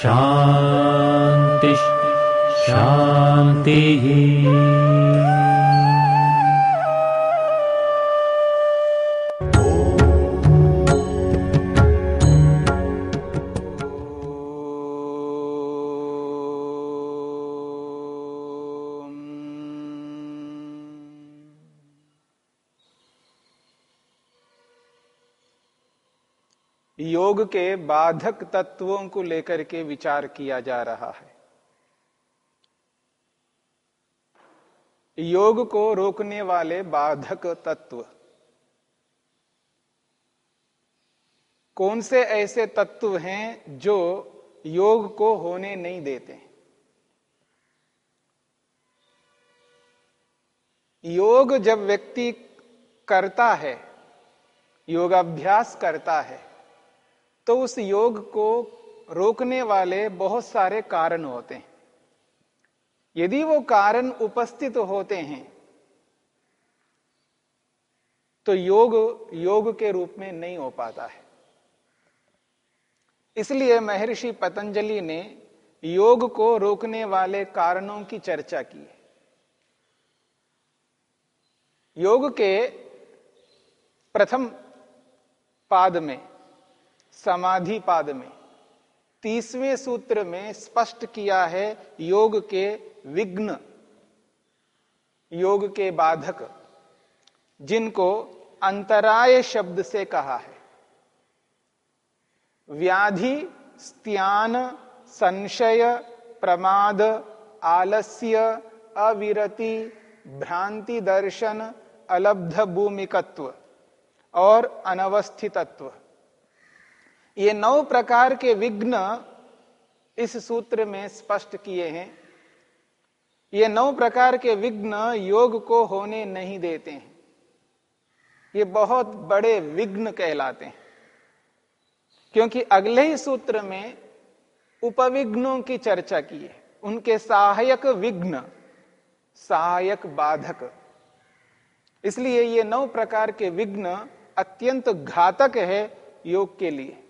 शान्तिः शान्तिः योग के बाधक तत्वों को लेकर के विचार किया जा रहा है। योग को रोकने वाले बाधक तत्व। कौन से ऐसे तत्व हैं जो योग को होने नहीं देते? योग जब व्यक्ति करता है, योगाभ्यास करता है तो उस योग को रोकने वाले बहुत सारे कारण होते हैं। यदि वो कारण उपस्थित होते हैं तो योग योग के रूप में नहीं हो पाता है। इसलिए महर्षि पतंजलि ने योग को रोकने वाले कारणों की चर्चा की है। योग के प्रथम पाद में समाधि पाद में। तीसवें सूत्र में स्पष्ट किया है योग के विघ्न, योग के बाधक, जिनको अंतराय शब्द से कहा है। व्याधि, स्त्यान, संशय, प्रमाद, आलस्य, अविरति, भ्रांति दर्शन, अलब्ध भूमिकत्व और अनवस्थितत्व। ये नौ प्रकार के विघ्न इस सूत्र में स्पष्ट किए हैं। ये नौ प्रकार के विघ्न योग को होने नहीं देते हैं। ये बहुत बड़े विघ्न कहलाते हैं। क्योंकि अगले ही सूत्र में उपविघ्नों की चर्चा की है। उनके सहायक विघ्न, सहायक बाधक। इसलिए ये नौ प्रकार के विघ्न अत्यंत घातक है योग के लिए।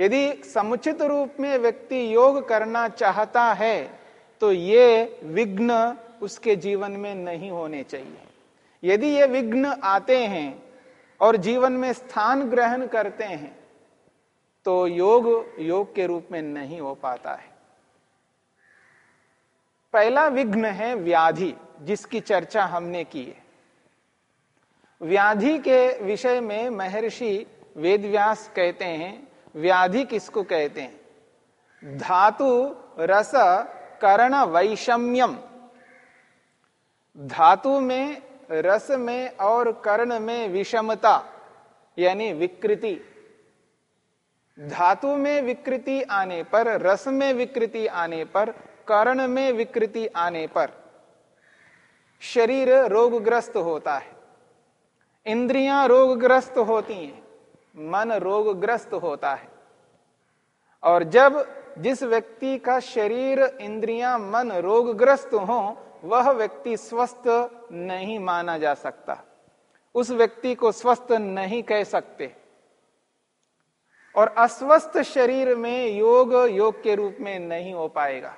यदि समुचित रूप में व्यक्ति योग करना चाहता है तो ये विघ्न उसके जीवन में नहीं होने चाहिए। यदि ये विघ्न आते हैं और जीवन में स्थान ग्रहण करते हैं तो योग योग के रूप में नहीं हो पाता है। पहला विघ्न है व्याधि, जिसकी चर्चा हमने की है। व्याधि के विषय में महर्षि वेदव्यास कहते हैं व्याधि किसको कहते हैं? धातु रस करण वैषम्यम। धातु में, रस में और कर्ण में विषमता, यानी विकृति। धातु में विकृति आने पर, रस में विकृति आने पर, कर्ण में विकृति आने पर शरीर रोगग्रस्त होता है। इंद्रियाँ रोगग्रस्त होती हैं। मन रोगग्रस्त होता है। और जब जिस व्यक्ति का शरीर, इंद्रियाँ, मन रोगग्रस्त हो, वह व्यक्ति स्वस्थ नहीं माना जा सकता। उस व्यक्ति को स्वस्थ नहीं कह सकते। और अस्वस्थ शरीर में योग योग के रूप में नहीं हो पाएगा।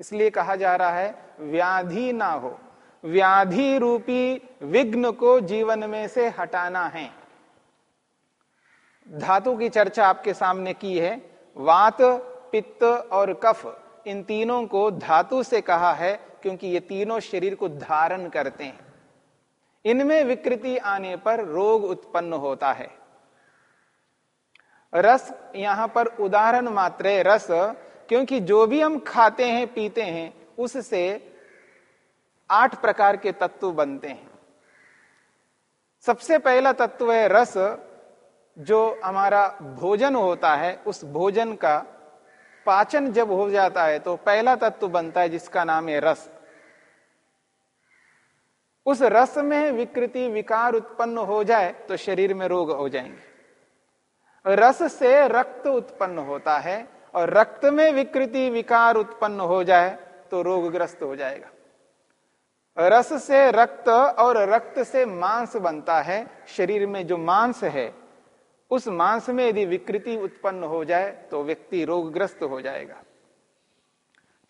इसलिए कहा जा रहा है, व्याधि ना हो। व्याधि रूपी विघ्न को जीवन में से हटाना है। धातु की चर्चा आपके सामने की है। वात, पित्त और कफ, इन तीनों को धातु से कहा है क्योंकि ये तीनों शरीर को धारण करते हैं। इनमें विकृति आने पर रोग उत्पन्न होता है। रस, यहाँ पर उदाहरण मात्र रस, क्योंकि जो भी हम खाते हैं, पीते हैं, उससे आठ प्रकार के तत्व बनते हैं। सबसे पहला तत्व है रस जो हमारा भोजन होता है, उस भोजन का पाचन जब हो जाता है तो पहला तत्व बनता है जिसका नाम है रस। उस रस में विकृति, विकार उत्पन्न हो जाए तो शरीर में रोग हो जाएँगे। रस से रक्त उत्पन्न होता है और रक्त में विकृति, विकार उत्पन्न हो जाए तो रोगग्रस्त हो जाएगा। रस से रक्त और रक्त से मांस बनता है, शरीर में जो मांस है उस मांस में यदि विकृति उत्पन्न हो जाए तो व्यक्ति रोगग्रस्त हो जाएगा।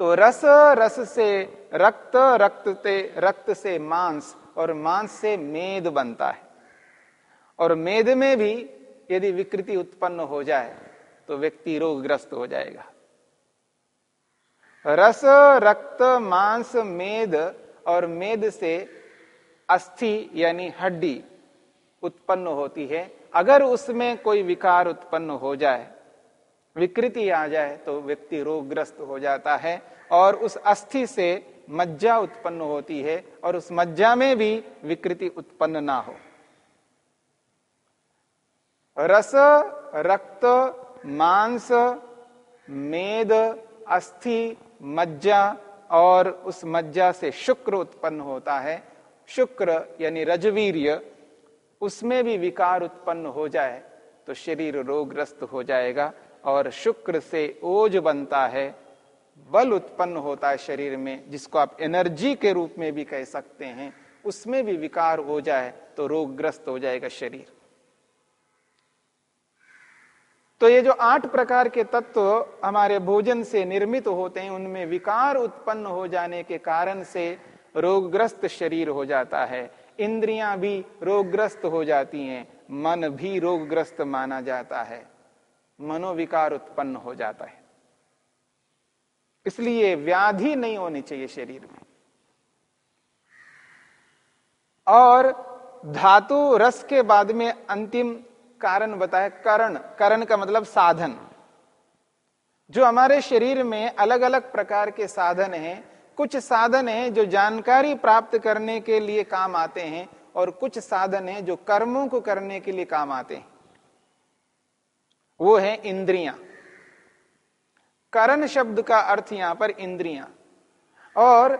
तो रस रस से रक्त रक्त से रक्त से मांस, और मांस से मेद बनता है। और मेद में भी यदि विकृति उत्पन्न हो जाए तो व्यक्ति रोगग्रस्त हो जाएगा। रस, रक्त, मांस, मेद, और मेद से अस्थि, यानी हड्डी उत्पन्न होती है। अगर उसमें कोई विकार उत्पन्न हो जाए, विकृति आ जाए तो व्यक्ति रोगग्रस्त हो जाता है और उस अस्थि से मज्जा उत्पन्न होती है और उस मज्जा में भी विकृति उत्पन्न ना हो। रस, रक्त, मांस, मेद, अस्थि, मज्जा और उस मज्जा से शुक्र उत्पन्न होता है। शुक्र यानी रजवीर्य उसमें भी विकार उत्पन्न हो जाए तो शरीर रोगग्रस्त हो जाएगा और शुक्र से ओज बनता है, बल उत्पन्न होता है शरीर में, जिसको आप एनर्जी के रूप में भी कह सकते हैं। उसमें भी विकार हो जाए तो रोगग्रस्त हो जाएगा शरीर। तो ये जो आठ प्रकार के तत्व हमारे भोजन से निर्मित होते हैं, उनमें विकार उत्पन्न हो जाने के कारण से रोगग्रस्त शरीर हो जाता है। इंद्रियाँ भी रोगग्रस्त हो जाती हैं, मन भी रोगग्रस्त माना जाता है, मनोविकार उत्पन्न हो जाता है। इसलिए व्याधि नहीं होनी चाहिए शरीर में। और धातु रस के बाद में अंतिम कारण बताया, करण करण का मतलब साधन। जो हमारे शरीर में अलग अलग प्रकार के साधन हैं कुछ साधन हैं जो जानकारी प्राप्त करने के लिए काम आते हैं और कुछ साधन हैं जो कर्मों को करने के लिए काम आते हैं। वो है इंद्रियाँ। करण शब्द का अर्थ यहाँ पर इंद्रियाँ। और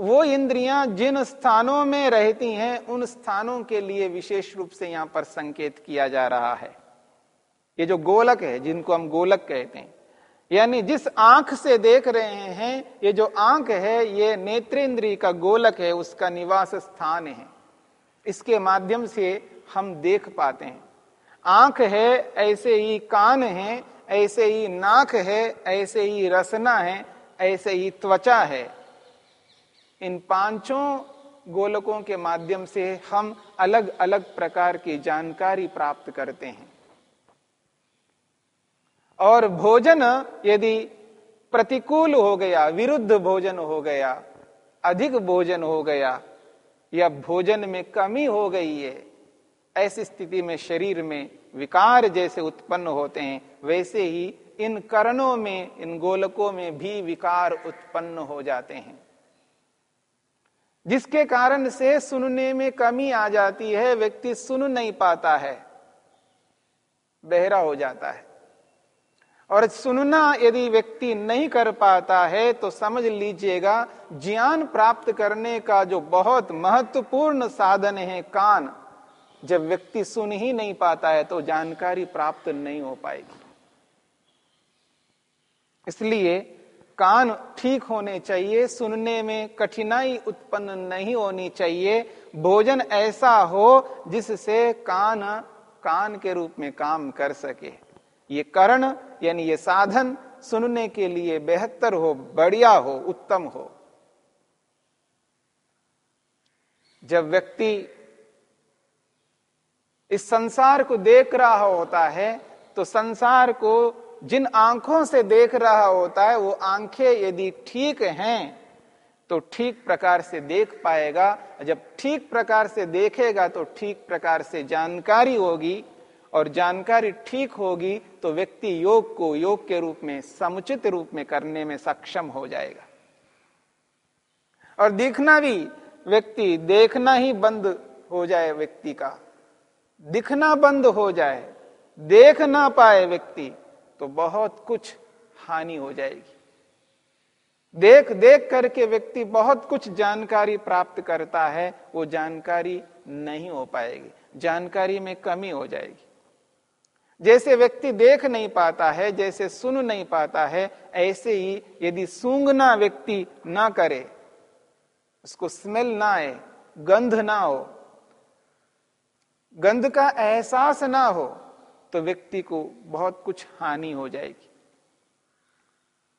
वो इंद्रियाँ जिन स्थानों में रहती हैं, उन स्थानों के लिए विशेष रूप से यहाँ पर संकेत किया जा रहा है। ये जो गोलक है, जिनको हम गोलक कहते हैं यानी जिस आँख से देख रहे हैं, ये जो आँख है, ये नेत्रेंद्री का गोलक है, उसका निवास स्थान है। इसके माध्यम से हम देख पाते हैं। आँख है, ऐसे ही कान है, ऐसे ही नाक है, ऐसे ही रसना है, ऐसे ही त्वचा है। इन पाँचों गोलकों के माध्यम से हम अलग अलग प्रकार की जानकारी प्राप्त करते हैं। और भोजन यदि प्रतिकूल हो गया, विरुद्ध भोजन हो गया, अधिक भोजन हो गया, या भोजन में कमी हो गई है, ऐसी स्थिति में शरीर में विकार जैसे उत्पन्न होते हैं, वैसे ही इन करणों में, इन गोलकों में भी विकार उत्पन्न हो जाते हैं। जिसके कारण से सुनने में कमी आ जाती है, व्यक्ति सुन नहीं पाता है, बहरा हो जाता है। और सुनना यदि व्यक्ति नहीं कर पाता है तो समझ लीजिएगा, ज्ञान प्राप्त करने का जो बहुत महत्वपूर्ण साधन है कान, जब व्यक्ति सुन ही नहीं पाता है तो जानकारी प्राप्त नहीं हो पाएगी। इसलिए कान ठीक होने चाहिए, सुनने में कठिनाई उत्पन्न नहीं होनी चाहिए। भोजन ऐसा हो जिससे कान कान के रूप में काम कर सके। ये कर्ण यानी ये साधन सुनने के लिए बेहतर हो, बढ़िया हो, उत्तम हो। जब व्यक्ति इस संसार को देख रहा होता है तो संसार को जिन आँखों से देख रहा होता है, वो आँखें यदि ठीक हैं तो ठीक प्रकार से देख पाएगा। जब ठीक प्रकार से देखेगा तो ठीक प्रकार से जानकारी होगी। और जानकारी ठीक होगी तो व्यक्ति योग को योग के रूप में, समुचित रूप में करने में सक्षम हो जाएगा। और दिखना भी, व्यक्ति देखना ही बंद हो जाए व्यक्ति का। दिखना बंद हो जाए, देख ना पाए व्यक्ति तो बहुत कुछ हानि हो जाएगी। देख देख करके व्यक्ति बहुत कुछ जानकारी प्राप्त करता है, वो जानकारी नहीं हो पाएगी। जानकारी में कमी हो जाएगी। जैसे व्यक्ति देख नहीं पाता है, जैसे सुन नहीं पाता है, ऐसे ही यदि सूंघना व्यक्ति ना करे, उसको स्मेल ना आए, गंध ना हो, गंध का एहसास ना हो तो व्यक्ति को बहुत कुछ हानि हो जाएगी।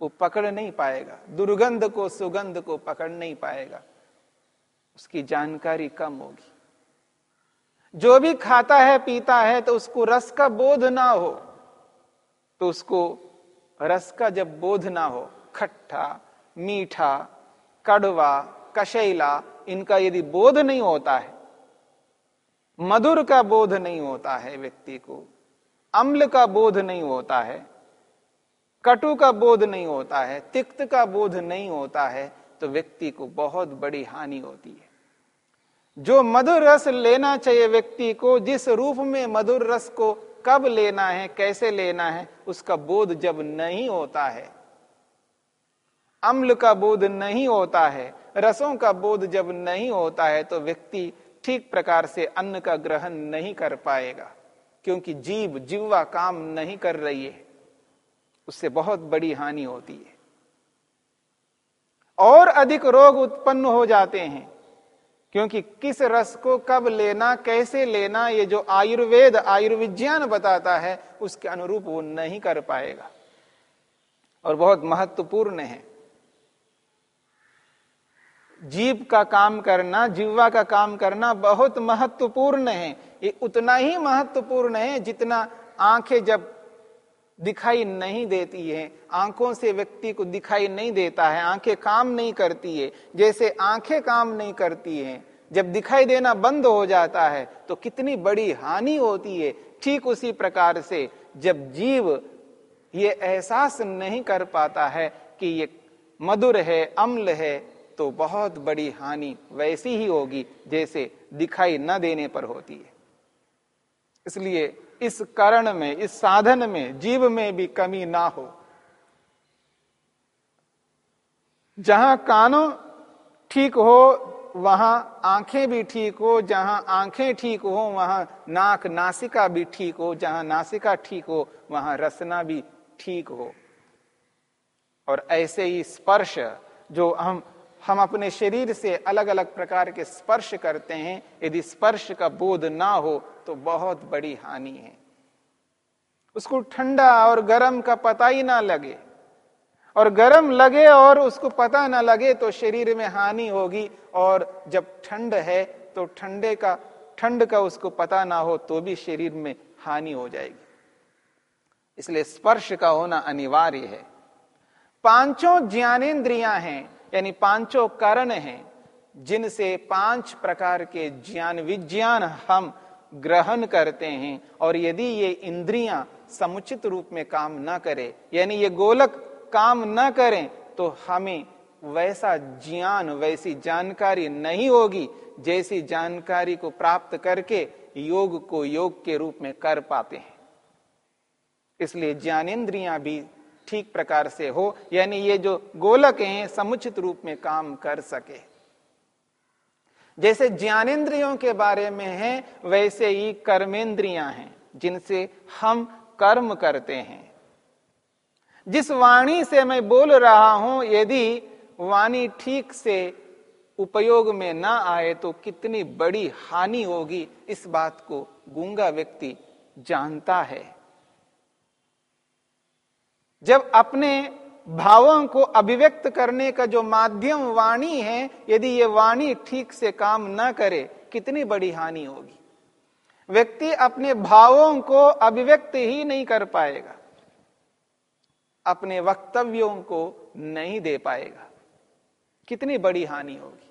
वो पकड़ नहीं पाएगा, दुर्गंध को, सुगंध को पकड़ नहीं पाएगा, उसकी जानकारी कम होगी। जो भी खाता है, पीता है तो उसको रस का बोध ना हो। तो उसको रस का जब बोध ना हो, खट्टा, मीठा, कड़वा, कशैला, इनका यदि बोध नहीं होता है, मधुर का बोध नहीं होता है व्यक्ति को, अम्ल का बोध नहीं होता है, कटु का बोध नहीं होता है, तिक्त का बोध नहीं होता है तो व्यक्ति को बहुत बड़ी हानि होती है। जो मधुर रस लेना चाहिए व्यक्ति को, जिस रूप में मधुर रस को कब लेना है, कैसे लेना है, उसका बोध जब नहीं होता है। अम्ल का बोध नहीं होता है, रसों का बोध जब नहीं होता है तो व्यक्ति ठीक प्रकार से अन्न का ग्रहण नहीं कर पाएगा, क्योंकि जीव जीवा काम नहीं कर रही है। उससे बहुत बड़ी हानि होती है। और अधिक रोग उत्पन्न हो जाते हैं क्योंकि किस रस को कब लेना, कैसे लेना, ये जो आयुर्वेद, आयुर्विज्ञान बताता है, उसके अनुरूप वो नहीं कर पाएगा। और बहुत महत्वपूर्ण है। जीव का काम करना जीवा का काम करना बहुत महत्वपूर्ण है। ये उतना ही महत्वपूर्ण है जितना आँखें जब दिखाई नहीं देती है, आँखों से व्यक्ति को दिखाई नहीं देता है, आँखें काम नहीं करती है। जैसे आँखें काम नहीं करती हैं जब दिखाई देना बंद हो जाता है तो कितनी बड़ी हानि होती है ठीक उसी प्रकार से। जब जीव ये एहसास नहीं कर पाता है कि ये मधुर है, अम्ल है तो बहुत बड़ी हानि वैसी ही होगी जैसे दिखाई न देने पर होती है। इसलिए इस कारण में, इस साधन में, जीव में भी कमी ना हो। जहाँ कानों ठीक हो वहाँ आँखें भी ठीक हो, जहाँ आँखें ठीक हो, वहाँ नाक नासिका भी ठीक हो, जहाँ नासिका ठीक हो, वहाँ रसना भी ठीक हो। और ऐसे ही स्पर्श जो हम हम अपने शरीर से अलग अलग प्रकार के स्पर्श करते हैं, यदि स्पर्श का बोध ना हो तो बहुत बड़ी हानि है। उसको ठंडा और गर्म का पता ही ना लगे। और गर्म लगे और उसको पता ना लगे तो शरीर में हानि होगी और जब ठंड है तो ठंडे का, ठंड का उसको पता ना हो तो भी शरीर में हानि हो जाएगी। इसलिए स्पर्श का होना अनिवार्य है। पाँचों ज्ञानेन्द्रियाँ हैं, यानी पाँचों करण हैं, जिनसे पाँच प्रकार के ज्ञान विज्ञान हम ग्रहण करते हैं। और यदि ये इंद्रियाँ समुचित रूप में काम ना करे, यानी ये गोलक काम न करें तो हमें वैसा ज्ञान, वैसी जानकारी नहीं होगी, जैसी जानकारी को प्राप्त करके योग को योग के रूप में कर पाते हैं। इसलिए ज्ञानेन्द्रियाँ भी ठीक प्रकार से हो, यानी ये जो गोलक हैं, समुचित रूप में काम कर सके। जैसे ज्ञानेन्द्रियों के बारे में है, वैसे ही कर्मेंद्रियाँ हैं, जिनसे हम कर्म करते हैं। जिस वाणी से मैं बोल रहा हूँ, यदि वाणी ठीक से उपयोग में ना आए तो कितनी बड़ी हानि होगी? इस बात को गूँगा व्यक्ति जानता है। जब अपने भावों को अभिव्यक्त करने का जो माध्यम वाणी है, यदि ये वाणी ठीक से काम न करे, कितनी बड़ी हानि होगी? व्यक्ति अपने भावों को अभिव्यक्त ही नहीं कर पाएगा। अपने वक्तव्यों को नहीं दे पाएगा। कितनी बड़ी हानि होगी।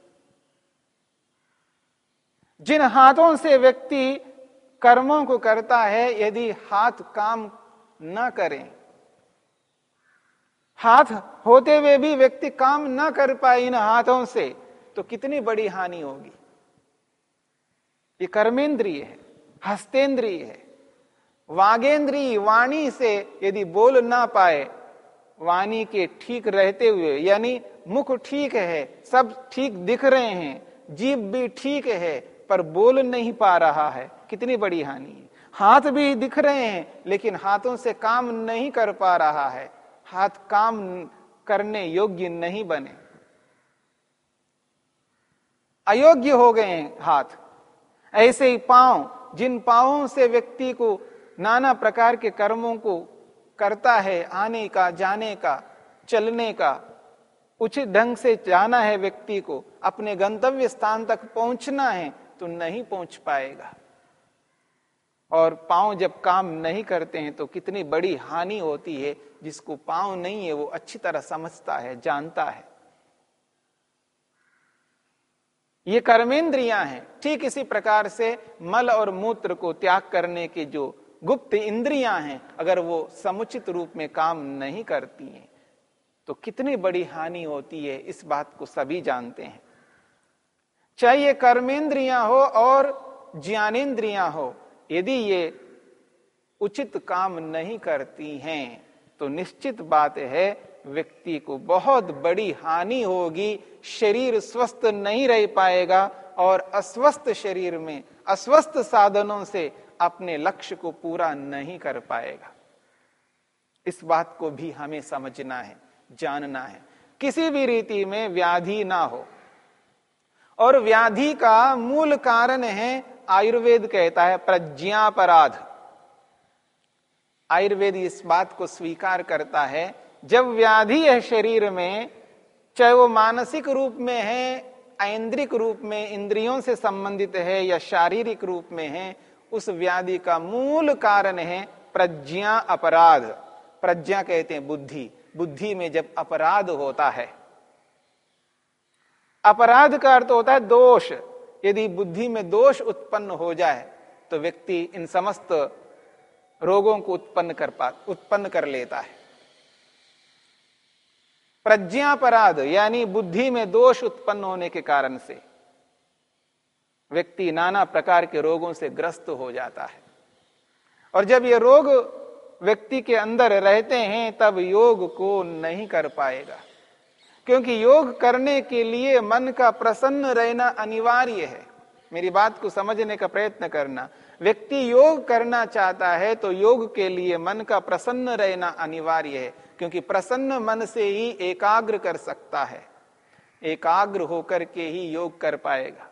जिन हाथों से व्यक्ति कर्मों को करता है, यदि हाथ काम न करें, हाथ होते हुए भी व्यक्ति काम न कर पाए इन हाथों से तो कितनी बड़ी हानि होगी। ये कर्मेंद्रिय है, हस्तेंद्रिय है वागेंद्री वाणी से यदि बोल ना पाए वाणी के ठीक रहते हुए, यानी मुख ठीक है, सब ठीक दिख रहे हैं जीव भी ठीक है, पर बोल नहीं पा रहा है। कितनी बड़ी हानि है। हाथ भी दिख रहे हैं, लेकिन हाथों से काम नहीं कर पा रहा है। हाथ काम करने योग्य नहीं बने। अयोग्य हो गए हैं हाथ। ऐसे ही पाँव, जिन पांवों से व्यक्ति को नाना प्रकार के कर्मों को करता है आने का, जाने का, चलने का। उचित ढंग से जाना है व्यक्ति को, अपने गंतव्य स्थान तक पहुँचना है तो नहीं पहुँच पाएगा। और पाँव जब काम नहीं करते हैं तो कितनी बड़ी हानि होती है, जिसको पाँव नहीं है, वो अच्छी तरह समझता है, जानता है। ये कर्मेंद्रियाँ हैं। ठीक इसी प्रकार से मल और मूत्र को त्याग करने के जो गुप्त इंद्रियाँ हैं, अगर वो समुचित रूप में काम नहीं करती हैं तो कितनी बड़ी हानि होती है, इस बात को सभी जानते हैं। चाहे कर्मेंद्रियाँ हो और ज्ञानेन्द्रियाँ हो, यदि ये उचित काम नहीं करती हैं तो निश्चित बात है, व्यक्ति को बहुत बड़ी हानि होगी, शरीर स्वस्थ नहीं रह पाएगा और अस्वस्थ शरीर में, अस्वस्थ साधनों से अपने लक्ष्य को पूरा नहीं कर पाएगा। इस बात को भी हमें समझना है, जानना है। किसी भी रीति में व्याधि ना हो। और व्याधि का मूल कारण है आयुर्वेद कहता है प्रज्ञापराध। आयुर्वेद इस बात को स्वीकार करता है, जब व्याधि है शरीर में, चाहे वो मानसिक रूप में है, ऐन्द्रिक रूप में, इंद्रियों से संबंधित है या शारीरिक रूप में है उस व्याधि का मूल कारण है प्रज्ञा अपराध। प्रज्ञा कहते हैं बुद्धि। बुद्धि में जब अपराध होता है, अपराध का अर्थ होता है दोष। यदि बुद्धि में दोष उत्पन्न हो जाए तो व्यक्ति इन समस्त रोगों को उत्पन्न कर पा, उत्पन्न कर लेता है। प्रज्ञापराध, यानी बुद्धि में दोष उत्पन्न होने के कारण से व्यक्ति नाना प्रकार के रोगों से ग्रस्त हो जाता है। और जब ये रोग व्यक्ति के अंदर रहते हैं, तब योग को नहीं कर पाएगा। क्योंकि योग करने के लिए मन का प्रसन्न रहना अनिवार्य है। मेरी बात को समझने का प्रयत्न करना। व्यक्ति योग करना चाहता है तो योग के लिए मन का प्रसन्न रहना अनिवार्य है, क्योंकि प्रसन्न मन से ही एकाग्र कर सकता है। एकाग्र होकर के ही योग कर पाएगा।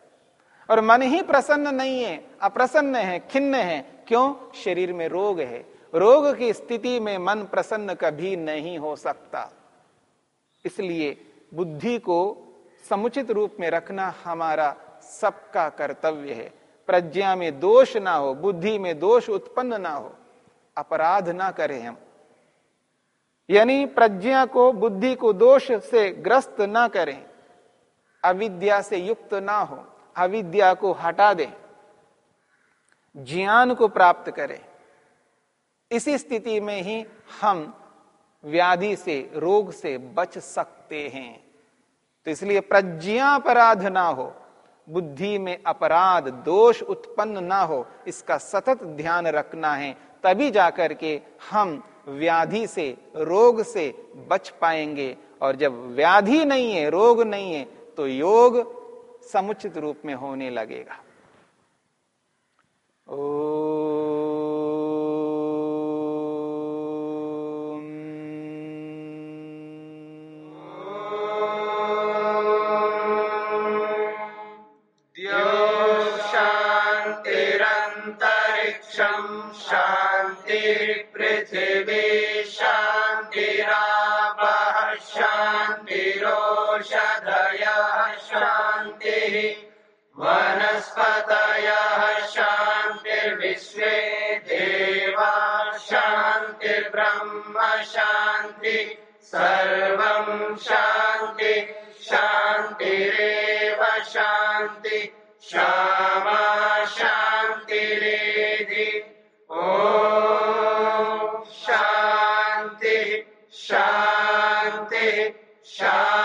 और मन ही प्रसन्न नहीं है, अप्रसन्न है, खिन्न है, क्यों? शरीर में रोग है। रोग की स्थिति में मन प्रसन्न कभी नहीं हो सकता। इसलिए बुद्धि को समुचित रूप में रखना हमारा सबका कर्तव्य है। प्रज्ञा में दोष ना हो, बुद्धि में दोष उत्पन्न ना हो, अपराध ना करें हम। यानी प्रज्ञा को, बुद्धि को दोष से ग्रस्त ना करें, अविद्या से युक्त ना हो। अविद्या को हटा दे, ज्ञान को प्राप्त करें। इसी स्थिति में ही हम व्याधि से, रोग से बच सकते हैं। तो इसलिए प्रज्ञा अपराध ना हो, बुद्धि में अपराध, दोष उत्पन्न ना हो, इसका सतत ध्यान रखना है। तभी जाकर के हम व्याधि से, रोग से बच पाएँगे। और जब व्याधि नहीं है, रोग नहीं है तो योग समुचित रूप में होने लगेगा। ओ विश्वे देवा शांति शान्तिर्ब्रह्म शांति सर्वम् शान्ति शांति शान्ति क्षमा रेधि ओ शांति शांति शांति